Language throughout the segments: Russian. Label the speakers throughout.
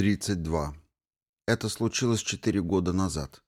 Speaker 1: 32. Это случилось 4 года назад.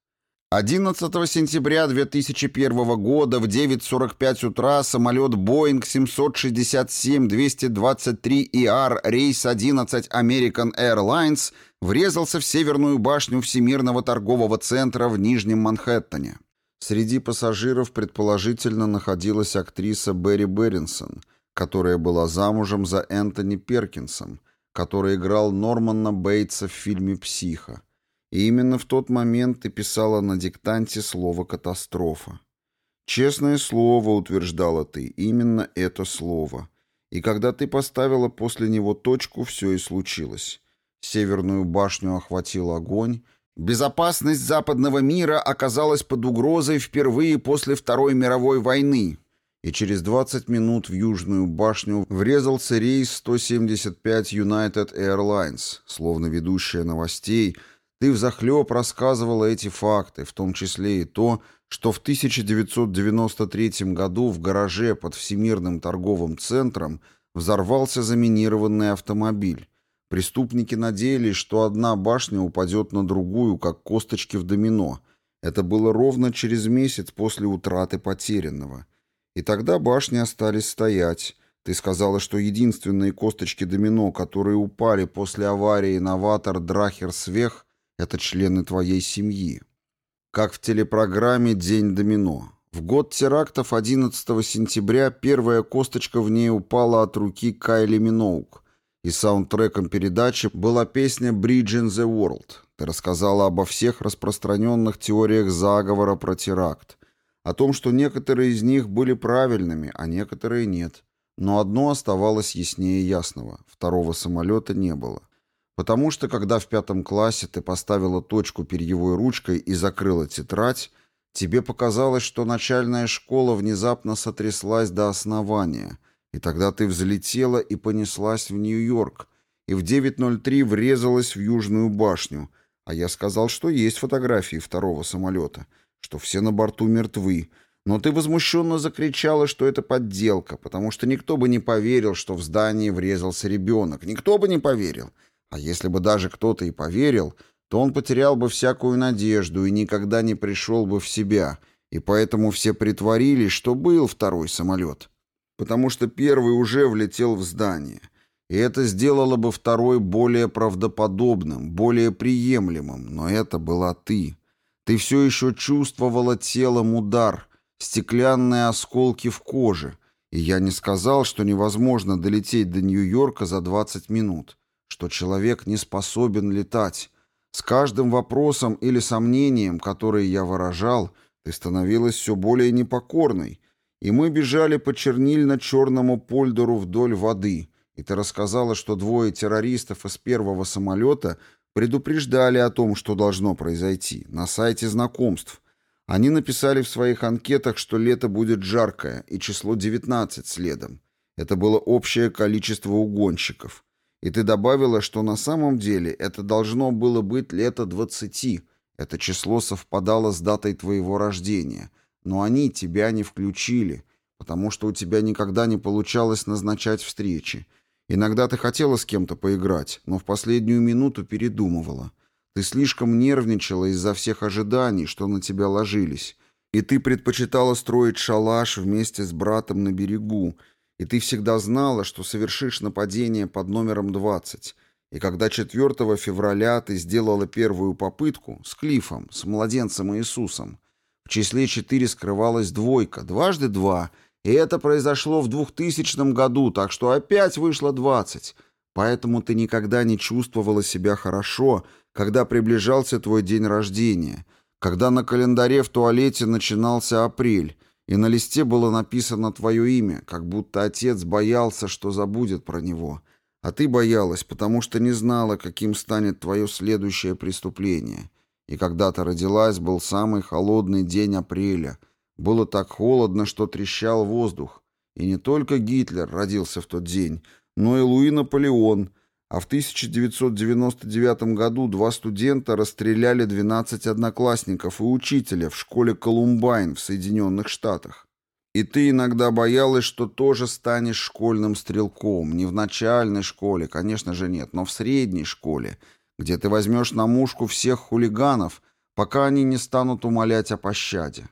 Speaker 1: 11 сентября 2001 года в 9.45 утра самолет Boeing 767-223ER рейс 11 American Airlines врезался в северную башню Всемирного торгового центра в Нижнем Манхэттене. Среди пассажиров предположительно находилась актриса Берри Беринсон, которая была замужем за Энтони Перкинсом, который играл Нормана Бейтса в фильме «Психо». И именно в тот момент ты писала на диктанте слово «катастрофа». Честное слово, утверждала ты, именно это слово. И когда ты поставила после него точку, все и случилось. Северную башню охватил огонь, Безопасность западного мира оказалась под угрозой впервые после Второй мировой войны, и через 20 минут в Южную башню врезался рейс 175 United Airlines. Словно ведущая новостей, ты взахлеб рассказывала эти факты, в том числе и то, что в 1993 году в гараже под Всемирным торговым центром взорвался заминированный автомобиль. Преступники надеялись, что одна башня упадет на другую, как косточки в домино. Это было ровно через месяц после утраты потерянного. И тогда башни остались стоять. Ты сказала, что единственные косточки домино, которые упали после аварии новатор Драхер Свех, это члены твоей семьи. Как в телепрограмме «День домино». В год терактов 11 сентября первая косточка в ней упала от руки Кайли Миноук, и саундтреком передачи была песня «Bridge in the World». Ты рассказала обо всех распространенных теориях заговора про теракт, о том, что некоторые из них были правильными, а некоторые нет. Но одно оставалось яснее ясного – второго самолета не было. Потому что, когда в пятом классе ты поставила точку перьевой ручкой и закрыла тетрадь, тебе показалось, что начальная школа внезапно сотряслась до основания, и тогда ты взлетела и понеслась в Нью-Йорк, и в 9.03 врезалась в Южную башню, а я сказал, что есть фотографии второго самолета – что все на борту мертвы, но ты возмущенно закричала, что это подделка, потому что никто бы не поверил, что в здании врезался ребенок. Никто бы не поверил. А если бы даже кто-то и поверил, то он потерял бы всякую надежду и никогда не пришел бы в себя. И поэтому все притворились, что был второй самолет. Потому что первый уже влетел в здание. И это сделало бы второй более правдоподобным, более приемлемым. Но это была ты. Ты все еще чувствовала телом удар, стеклянные осколки в коже, и я не сказал, что невозможно долететь до Нью-Йорка за 20 минут, что человек не способен летать. С каждым вопросом или сомнением, которые я выражал, ты становилась все более непокорной, и мы бежали по чернильно-черному польдеру вдоль воды, и ты рассказала, что двое террористов из первого самолета Предупреждали о том, что должно произойти, на сайте знакомств. Они написали в своих анкетах, что лето будет жаркое, и число 19 следом. Это было общее количество угонщиков. И ты добавила, что на самом деле это должно было быть лето 20. Это число совпадало с датой твоего рождения. Но они тебя не включили, потому что у тебя никогда не получалось назначать встречи. Иногда ты хотела с кем-то поиграть, но в последнюю минуту передумывала. Ты слишком нервничала из-за всех ожиданий, что на тебя ложились. И ты предпочитала строить шалаш вместе с братом на берегу. И ты всегда знала, что совершишь нападение под номером 20. И когда 4 февраля ты сделала первую попытку с Клифом, с младенцем Иисусом, в числе 4 скрывалась двойка, дважды два — и это произошло в 2000 году, так что опять вышло 20. Поэтому ты никогда не чувствовала себя хорошо, когда приближался твой день рождения, когда на календаре в туалете начинался апрель, и на листе было написано твое имя, как будто отец боялся, что забудет про него. А ты боялась, потому что не знала, каким станет твое следующее преступление. И когда ты родилась, был самый холодный день апреля — было так холодно, что трещал воздух. И не только Гитлер родился в тот день, но и Луи Наполеон. А в 1999 году два студента расстреляли 12 одноклассников и учителя в школе Колумбайн в Соединенных Штатах. И ты иногда боялась, что тоже станешь школьным стрелком. Не в начальной школе, конечно же нет, но в средней школе, где ты возьмешь на мушку всех хулиганов, пока они не станут умолять о пощаде.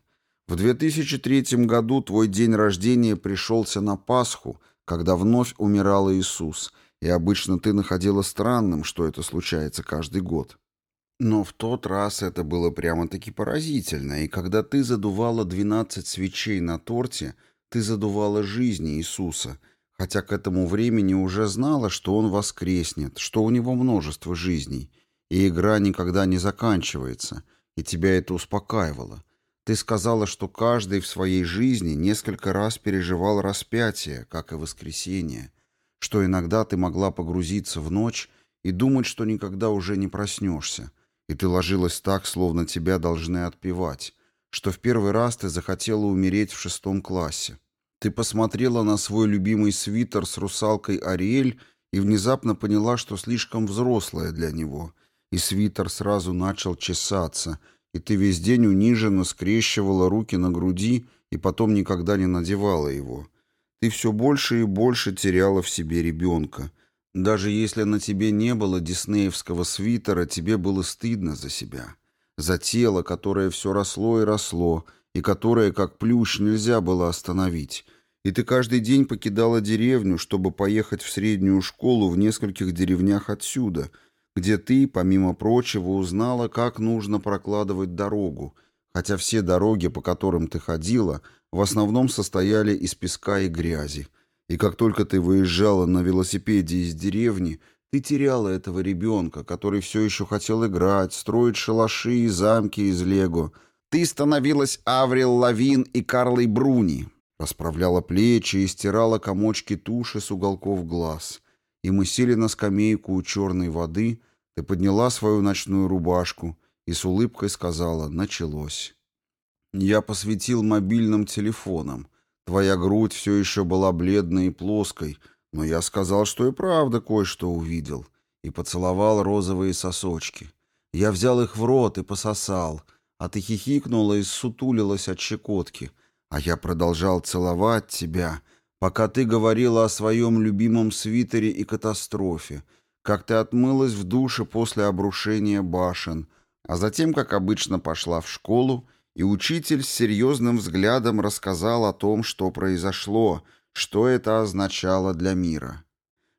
Speaker 1: В 2003 году твой день рождения пришелся на Пасху, когда вновь умирал Иисус, и обычно ты находила странным, что это случается каждый год. Но в тот раз это было прямо-таки поразительно, и когда ты задувала 12 свечей на торте, ты задувала жизни Иисуса, хотя к этому времени уже знала, что Он воскреснет, что у Него множество жизней, и игра никогда не заканчивается, и тебя это успокаивало. Ты сказала, что каждый в своей жизни несколько раз переживал распятие, как и воскресение, что иногда ты могла погрузиться в ночь и думать, что никогда уже не проснешься, и ты ложилась так, словно тебя должны отпевать, что в первый раз ты захотела умереть в шестом классе. Ты посмотрела на свой любимый свитер с русалкой Ариэль и внезапно поняла, что слишком взрослая для него, и свитер сразу начал чесаться, и ты весь день униженно скрещивала руки на груди и потом никогда не надевала его. Ты все больше и больше теряла в себе ребенка, даже если на тебе не было диснеевского свитера, тебе было стыдно за себя. За тело, которое все росло и росло, и которое, как плющ, нельзя было остановить. И ты каждый день покидала деревню, чтобы поехать в среднюю школу в нескольких деревнях отсюда, где ты, помимо прочего, узнала, как нужно прокладывать дорогу, хотя все дороги, по которым ты ходила, в основном состояли из песка и грязи, и как только ты выезжала на велосипеде из деревни, ты теряла этого ребенка, который все еще хотел играть, строить шалаши и замки из лего. Ты становилась Аврил Лавин и Карлой Бруни, расправляла плечи и стирала комочки туши с уголков глаз. И мы сели на скамейку у черной воды, ты подняла свою ночную рубашку и с улыбкой сказала «началось». Я посветил мобильным телефоном — Твоя грудь все еще была бледной и плоской, но я сказал, что и правда кое-что увидел, и поцеловал розовые сосочки. Я взял их в рот и пососал, а ты хихикнула и сутулилась от щекотки, а я продолжал целовать тебя, пока ты говорила о своем любимом свитере и катастрофе, как ты отмылась в душе после обрушения башен, а затем, как обычно, пошла в школу и учитель с серьезным взглядом рассказал о том, что произошло, что это означало для мира.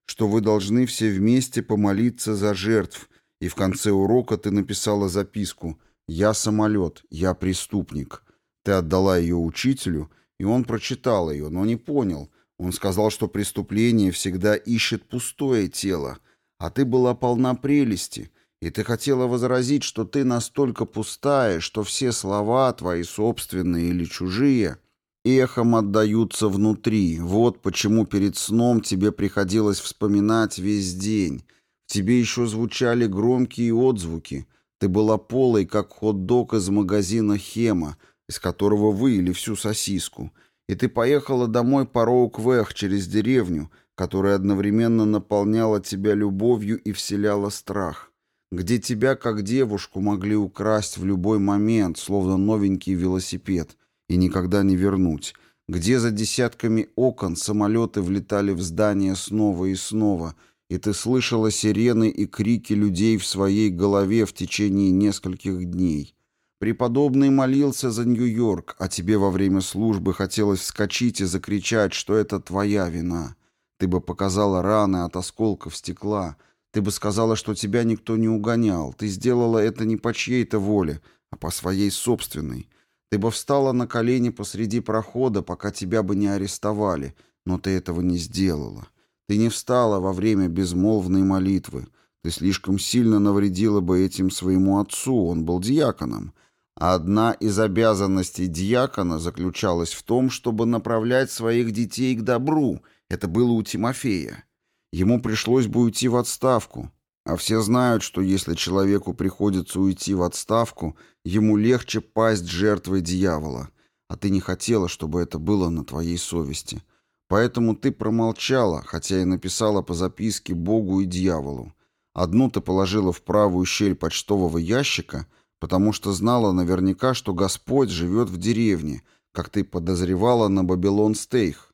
Speaker 1: Что вы должны все вместе помолиться за жертв, и в конце урока ты написала записку «Я самолет, я преступник». Ты отдала ее учителю, и он прочитал ее, но не понял. Он сказал, что преступление всегда ищет пустое тело, а ты была полна прелести — и ты хотела возразить, что ты настолько пустая, что все слова, твои собственные или чужие, эхом отдаются внутри. Вот почему перед сном тебе приходилось вспоминать весь день. В тебе еще звучали громкие отзвуки. Ты была полой, как хот-дог из магазина «Хема», из которого выили всю сосиску. И ты поехала домой по Роуквех через деревню, которая одновременно наполняла тебя любовью и вселяла страх где тебя как девушку могли украсть в любой момент, словно новенький велосипед, и никогда не вернуть, где за десятками окон самолеты влетали в здание снова и снова, и ты слышала сирены и крики людей в своей голове в течение нескольких дней. Преподобный молился за Нью-Йорк, а тебе во время службы хотелось вскочить и закричать, что это твоя вина. Ты бы показала раны от осколков стекла — ты бы сказала, что тебя никто не угонял. Ты сделала это не по чьей-то воле, а по своей собственной. Ты бы встала на колени посреди прохода, пока тебя бы не арестовали, но ты этого не сделала. Ты не встала во время безмолвной молитвы. Ты слишком сильно навредила бы этим своему отцу, он был диаконом. Одна из обязанностей диакона заключалась в том, чтобы направлять своих детей к добру. Это было у Тимофея. Ему пришлось бы уйти в отставку. А все знают, что если человеку приходится уйти в отставку, ему легче пасть жертвой дьявола. А ты не хотела, чтобы это было на твоей совести. Поэтому ты промолчала, хотя и написала по записке Богу и дьяволу. Одну ты положила в правую щель почтового ящика, потому что знала наверняка, что Господь живет в деревне, как ты подозревала на Бабилон-Стейх,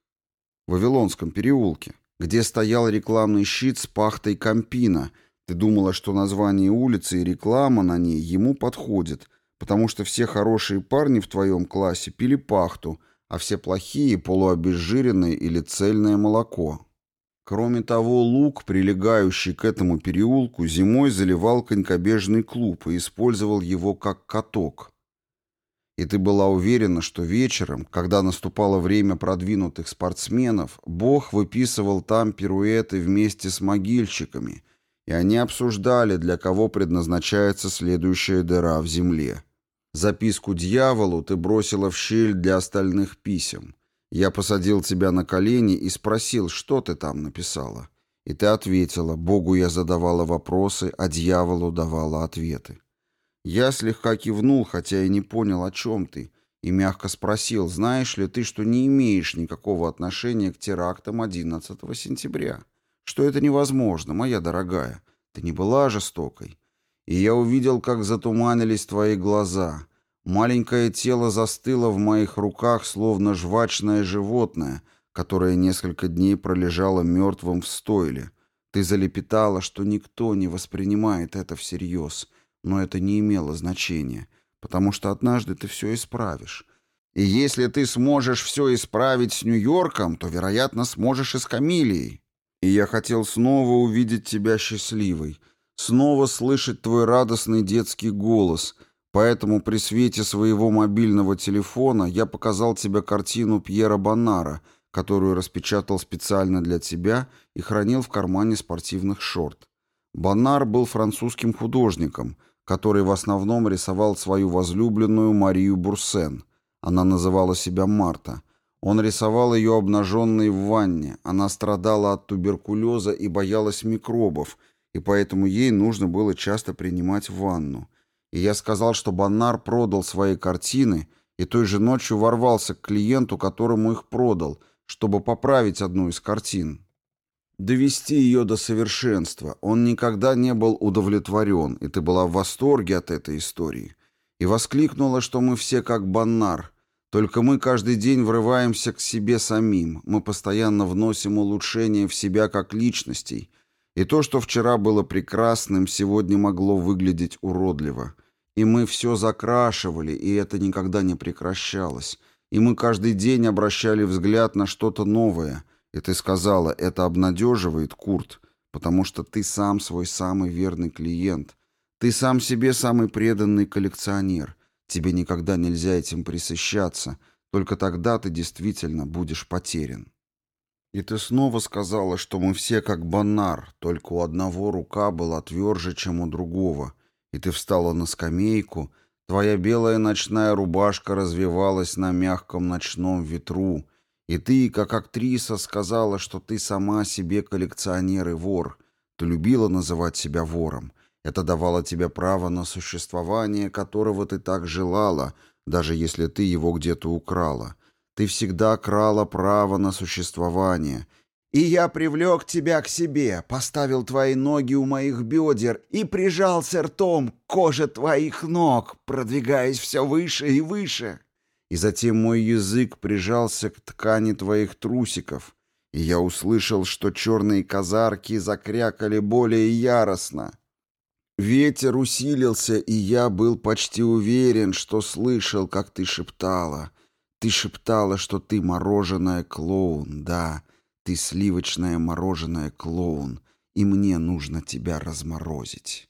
Speaker 1: Вавилонском переулке где стоял рекламный щит с пахтой Кампина, Ты думала, что название улицы и реклама на ней ему подходит, потому что все хорошие парни в твоем классе пили пахту, а все плохие – полуобезжиренное или цельное молоко. Кроме того, луг, прилегающий к этому переулку, зимой заливал конькобежный клуб и использовал его как каток. И ты была уверена, что вечером, когда наступало время продвинутых спортсменов, Бог выписывал там пируэты вместе с могильщиками, и они обсуждали, для кого предназначается следующая дыра в земле. Записку дьяволу ты бросила в щель для остальных писем. Я посадил тебя на колени и спросил, что ты там написала. И ты ответила, Богу я задавала вопросы, а дьяволу давала ответы. Я слегка кивнул, хотя и не понял, о чем ты, и мягко спросил, знаешь ли ты, что не имеешь никакого отношения к терактам 11 сентября? Что это невозможно, моя дорогая. Ты не была жестокой и я увидел, как затуманились твои глаза. Маленькое тело застыло в моих руках, словно жвачное животное, которое несколько дней пролежало мертвым в стойле. Ты залепетала, что никто не воспринимает это всерьез, но это не имело значения, потому что однажды ты все исправишь. И если ты сможешь все исправить с Нью-Йорком, то, вероятно, сможешь и с Камилией. И я хотел снова увидеть тебя счастливой, снова слышать твой радостный детский голос, поэтому при свете своего мобильного телефона я показал тебе картину Пьера Боннара, которую распечатал специально для тебя и хранил в кармане спортивных шорт. Боннар был французским художником, который в основном рисовал свою возлюбленную Марию Бурсен. Она называла себя Марта. Он рисовал ее обнаженной в ванне. Она страдала от туберкулеза и боялась микробов, и поэтому ей нужно было часто принимать ванну. И я сказал, что Баннар продал свои картины и той же ночью ворвался к клиенту, которому их продал, чтобы поправить одну из картин. Довести ее до совершенства. Он никогда не был удовлетворен, и ты была в восторге от этой истории. И воскликнула, что мы все как Баннар, только мы каждый день врываемся к себе самим, мы постоянно вносим улучшения в себя как личностей, и то, что вчера было прекрасным, сегодня могло выглядеть уродливо. И мы все закрашивали, и это никогда не прекращалось. И мы каждый день обращали взгляд на что-то новое. И ты сказала, это обнадеживает, Курт, потому что ты сам свой самый верный клиент. Ты сам себе самый преданный коллекционер. Тебе никогда нельзя этим присыщаться. Только тогда ты действительно будешь потерян. И ты снова сказала, что мы все как банар, только у одного рука была тверже, чем у другого. И ты встала на скамейку, твоя белая ночная рубашка развивалась на мягком ночном ветру, и ты, как актриса, сказала, что ты сама себе коллекционер и вор. Ты любила называть себя вором. Это давало тебе право на существование, которого ты так желала, даже если ты его где-то украла. Ты всегда крала право на существование. И я привлек тебя к себе, поставил твои ноги у моих бедер и прижался ртом к коже твоих ног, продвигаясь все выше и выше. И затем мой язык прижался к ткани твоих трусиков, и я услышал, что черные казарки закрякали более яростно. Ветер усилился, и я был почти уверен, что слышал, как ты шептала — ты шептала, что ты мороженое клоун, да, ты сливочное мороженое клоун, и мне нужно тебя разморозить.